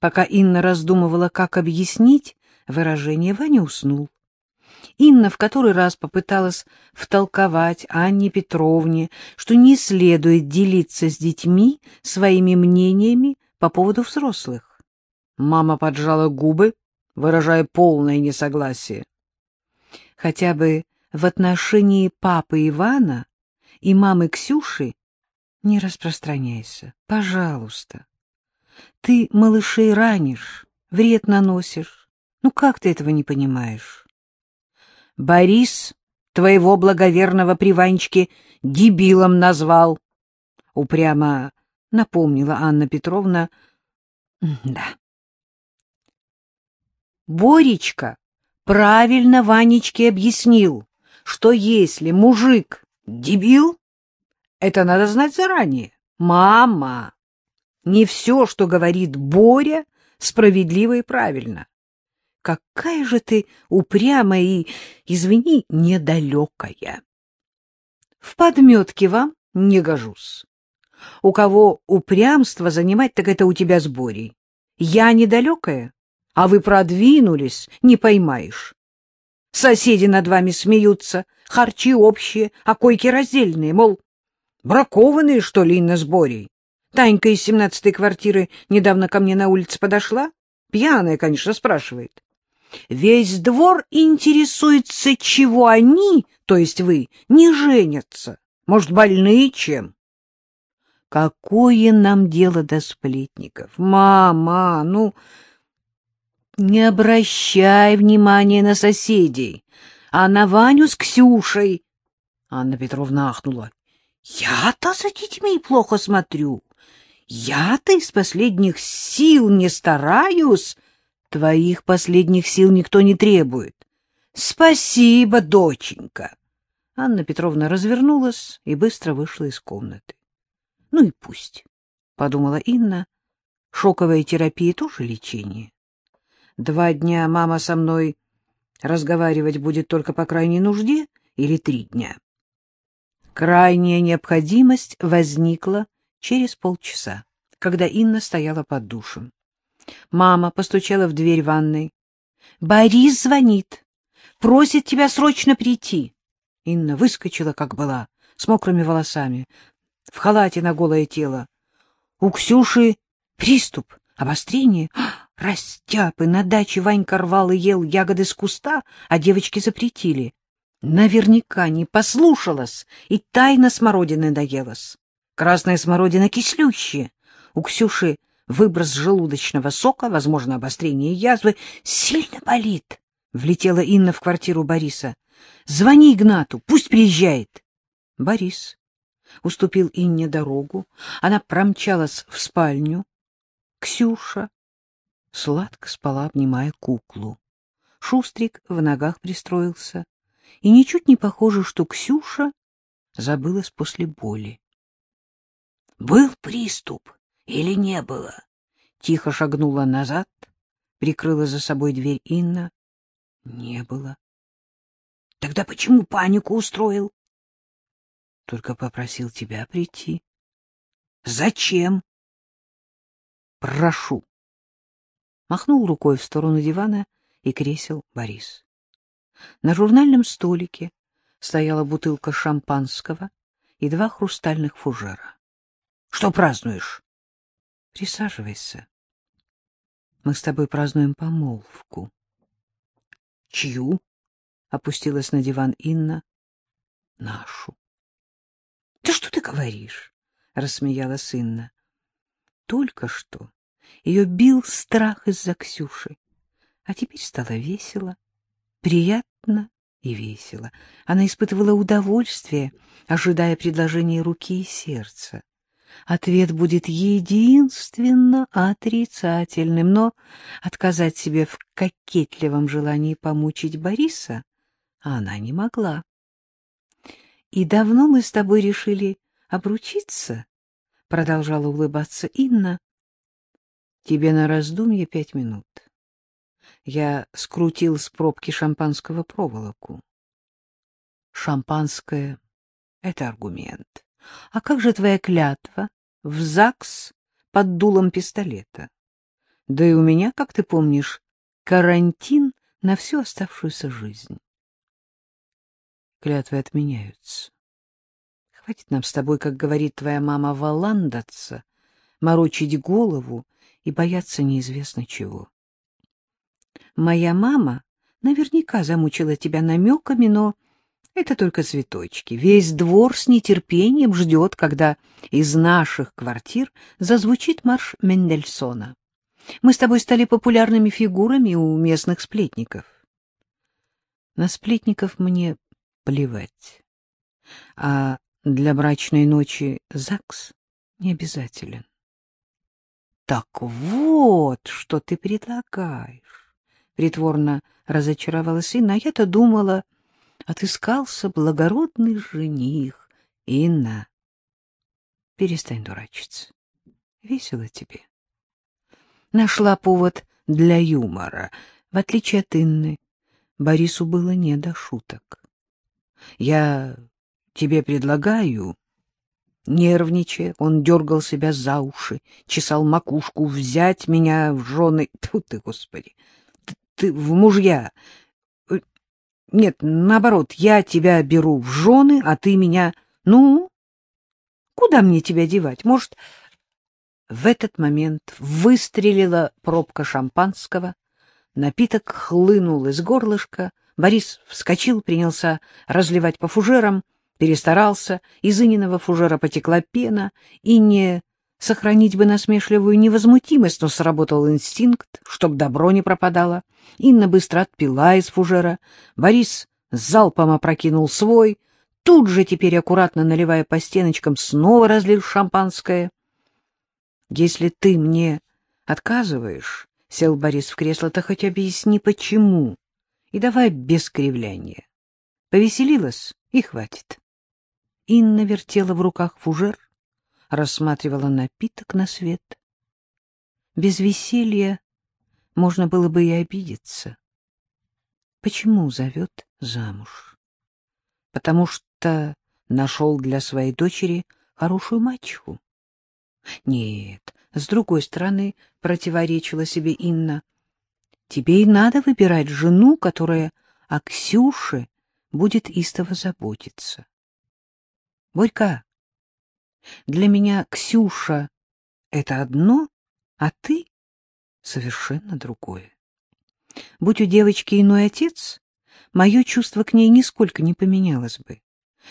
Пока Инна раздумывала, как объяснить выражение, Ваня уснул. Инна в который раз попыталась втолковать Анне Петровне, что не следует делиться с детьми своими мнениями по поводу взрослых. Мама поджала губы, выражая полное несогласие. Хотя бы в отношении папы Ивана и мамы Ксюши не распространяйся, пожалуйста. Ты малышей ранишь, вред наносишь. Ну как ты этого не понимаешь? Борис твоего благоверного приванчики дебилом назвал. Упрямо напомнила Анна Петровна. Да. Боречка правильно Ванечке объяснил, что если мужик дебил, это надо знать заранее. Мама, не все, что говорит Боря, справедливо и правильно. Какая же ты упрямая и, извини, недалекая. В подметке вам не гожусь. У кого упрямство занимать, так это у тебя с Борей. Я недалекая, а вы продвинулись, не поймаешь. Соседи над вами смеются, харчи общие, а койки раздельные, мол, бракованные, что ли, на сборе. Танька из семнадцатой квартиры недавно ко мне на улице подошла, пьяная, конечно, спрашивает. Весь двор интересуется, чего они, то есть вы, не женятся. Может, больные чем? Какое нам дело до сплетников? Мама, ну... Не обращай внимания на соседей, а на Ваню с Ксюшей. Анна Петровна ахнула. Я-то за детьми плохо смотрю. Я-то из последних сил не стараюсь. Твоих последних сил никто не требует. Спасибо, доченька. Анна Петровна развернулась и быстро вышла из комнаты. Ну и пусть, — подумала Инна. Шоковая терапия тоже лечение. Два дня мама со мной разговаривать будет только по крайней нужде или три дня? Крайняя необходимость возникла через полчаса, когда Инна стояла под душем. Мама постучала в дверь ванной. — Борис звонит. Просит тебя срочно прийти. Инна выскочила, как была, с мокрыми волосами, в халате на голое тело. У Ксюши приступ, обострение. Растяпы, на даче Ванька рвал и ел ягоды с куста, а девочки запретили. Наверняка не послушалась и тайно смородины доелась. Красная смородина кислющая. У Ксюши выброс желудочного сока, возможно, обострение язвы. Сильно болит. Влетела Инна в квартиру Бориса. Звони Игнату, пусть приезжает. Борис уступил Инне дорогу. Она промчалась в спальню. Ксюша сладко спала, обнимая куклу. Шустрик в ногах пристроился, и ничуть не похоже, что Ксюша забылась после боли. Был приступ или не было? Тихо шагнула назад, прикрыла за собой дверь Инна. Не было. Тогда почему панику устроил? Только попросил тебя прийти. Зачем? Прошу. Махнул рукой в сторону дивана и кресел Борис. На журнальном столике стояла бутылка шампанского и два хрустальных фужера. — Что празднуешь? — Присаживайся. Мы с тобой празднуем помолвку. — Чью? — опустилась на диван Инна. — Нашу. — Да что ты говоришь? — рассмеялась Инна. — Только что ее бил страх из-за Ксюши, а теперь стало весело, приятно и весело. Она испытывала удовольствие, ожидая предложения руки и сердца. Ответ будет единственно отрицательным, но отказать себе в кокетливом желании помучить Бориса она не могла. — И давно мы с тобой решили обручиться? — продолжала улыбаться Инна. — Тебе на раздумье пять минут. Я скрутил с пробки шампанского проволоку. Шампанское — это аргумент. А как же твоя клятва в ЗАГС под дулом пистолета? Да и у меня, как ты помнишь, карантин на всю оставшуюся жизнь. Клятвы отменяются. Хватит нам с тобой, как говорит твоя мама, валандаться, морочить голову и бояться неизвестно чего. Моя мама наверняка замучила тебя намеками, но это только цветочки. Весь двор с нетерпением ждет, когда из наших квартир зазвучит марш Мендельсона. Мы с тобой стали популярными фигурами у местных сплетников. На сплетников мне плевать. А для брачной ночи ЗАГС не обязателен. Так вот, что ты предлагаешь. Притворно разочаровалась Инна. А я-то думала, отыскался благородный жених. Инна, перестань дурачиться. Весело тебе. Нашла повод для юмора. В отличие от Инны, Борису было не до шуток. Я тебе предлагаю... Нервничая, он дергал себя за уши, чесал макушку, взять меня в жены... Тьфу ты, Господи! Ты, ты в мужья... Нет, наоборот, я тебя беру в жены, а ты меня... Ну, куда мне тебя девать? Может, в этот момент выстрелила пробка шампанского, напиток хлынул из горлышка, Борис вскочил, принялся разливать по фужерам, перестарался, из Ининого фужера потекла пена, и не сохранить бы насмешливую невозмутимость, но сработал инстинкт, чтоб добро не пропадало. Инна быстро отпила из фужера, Борис залпом опрокинул свой, тут же теперь аккуратно наливая по стеночкам, снова разлил шампанское. — Если ты мне отказываешь, — сел Борис в кресло, — то хоть объясни, почему. И давай без кривляния. Повеселилась, и хватит. Инна вертела в руках фужер, рассматривала напиток на свет. Без веселья можно было бы и обидеться. Почему зовет замуж? Потому что нашел для своей дочери хорошую мачеху. Нет, с другой стороны, противоречила себе Инна. Тебе и надо выбирать жену, которая о Ксюше будет истово заботиться. Борька, для меня Ксюша — это одно, а ты — совершенно другое. Будь у девочки иной отец, мое чувство к ней нисколько не поменялось бы.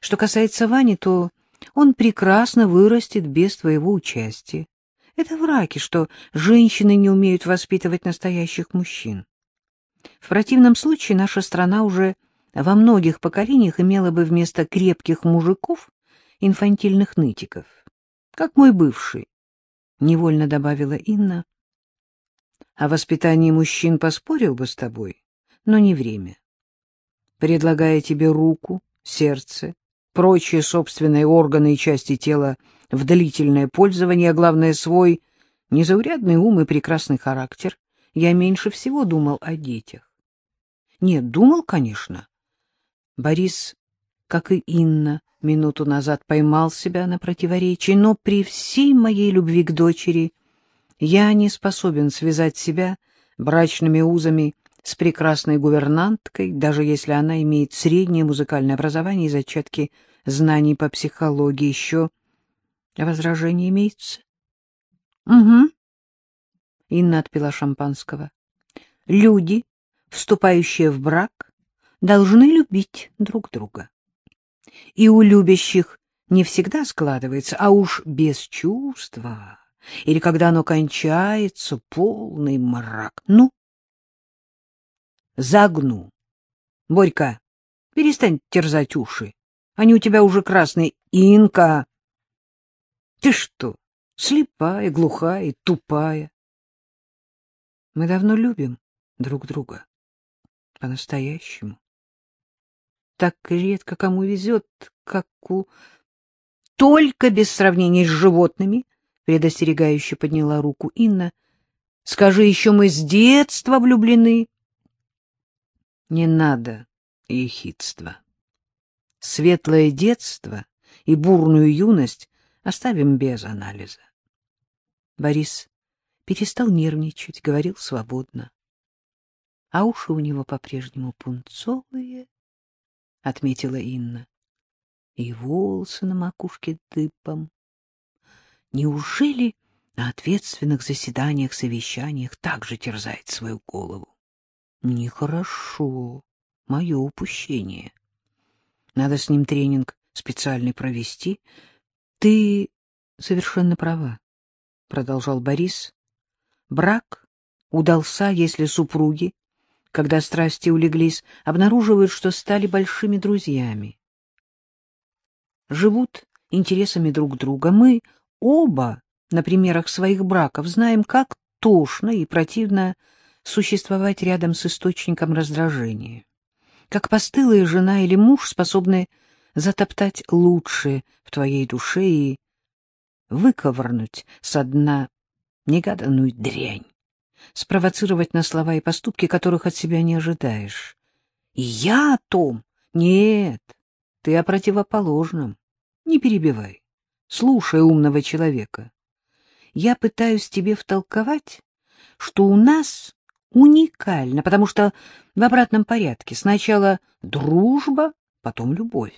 Что касается Вани, то он прекрасно вырастет без твоего участия. Это враки, что женщины не умеют воспитывать настоящих мужчин. В противном случае наша страна уже во многих поколениях имела бы вместо крепких мужиков инфантильных нытиков. Как мой бывший, — невольно добавила Инна. О воспитании мужчин поспорил бы с тобой, но не время. Предлагая тебе руку, сердце, прочие собственные органы и части тела в длительное пользование, а главное, свой незаурядный ум и прекрасный характер, я меньше всего думал о детях. Нет, думал, конечно. Борис, как и Инна, минуту назад поймал себя на противоречии, но при всей моей любви к дочери я не способен связать себя брачными узами с прекрасной гувернанткой, даже если она имеет среднее музыкальное образование и зачатки знаний по психологии. Еще возражение имеется? — Угу. Инна отпила шампанского. — Люди, вступающие в брак, должны любить друг друга. И у любящих не всегда складывается, а уж без чувства, или когда оно кончается, полный мрак. Ну, загну. Борька, перестань терзать уши. Они у тебя уже красные. Инка! Ты что, слепая, глухая, тупая? Мы давно любим друг друга. По-настоящему так редко кому везет, как у... Только без сравнения с животными, — предостерегающе подняла руку Инна. — Скажи, еще мы с детства влюблены. — Не надо ехидства. Светлое детство и бурную юность оставим без анализа. Борис перестал нервничать, говорил свободно. А уши у него по-прежнему пунцовые, — отметила Инна. И волосы на макушке дыбом. Неужели на ответственных заседаниях, совещаниях также терзает свою голову? Нехорошо. Мое упущение. Надо с ним тренинг специальный провести. Ты совершенно права, — продолжал Борис. Брак удался, если супруги, когда страсти улеглись, обнаруживают, что стали большими друзьями. Живут интересами друг друга. Мы оба на примерах своих браков знаем, как тошно и противно существовать рядом с источником раздражения. Как постылая жена или муж способны затоптать лучшее в твоей душе и выковырнуть со дна негаданную дрянь, спровоцировать на слова и поступки, которых от себя не ожидаешь. И я о том? Нет, ты о противоположном. Не перебивай. Слушай умного человека. Я пытаюсь тебе втолковать, что у нас уникально, потому что в обратном порядке сначала дружба, потом любовь.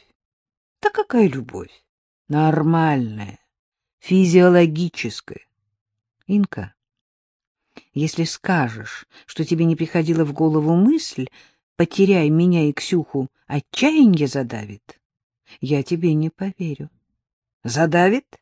Да какая любовь? Нормальная, физиологическая. Инка, если скажешь, что тебе не приходила в голову мысль, потеряй меня и Ксюху, отчаяние задавит, я тебе не поверю. Задавит?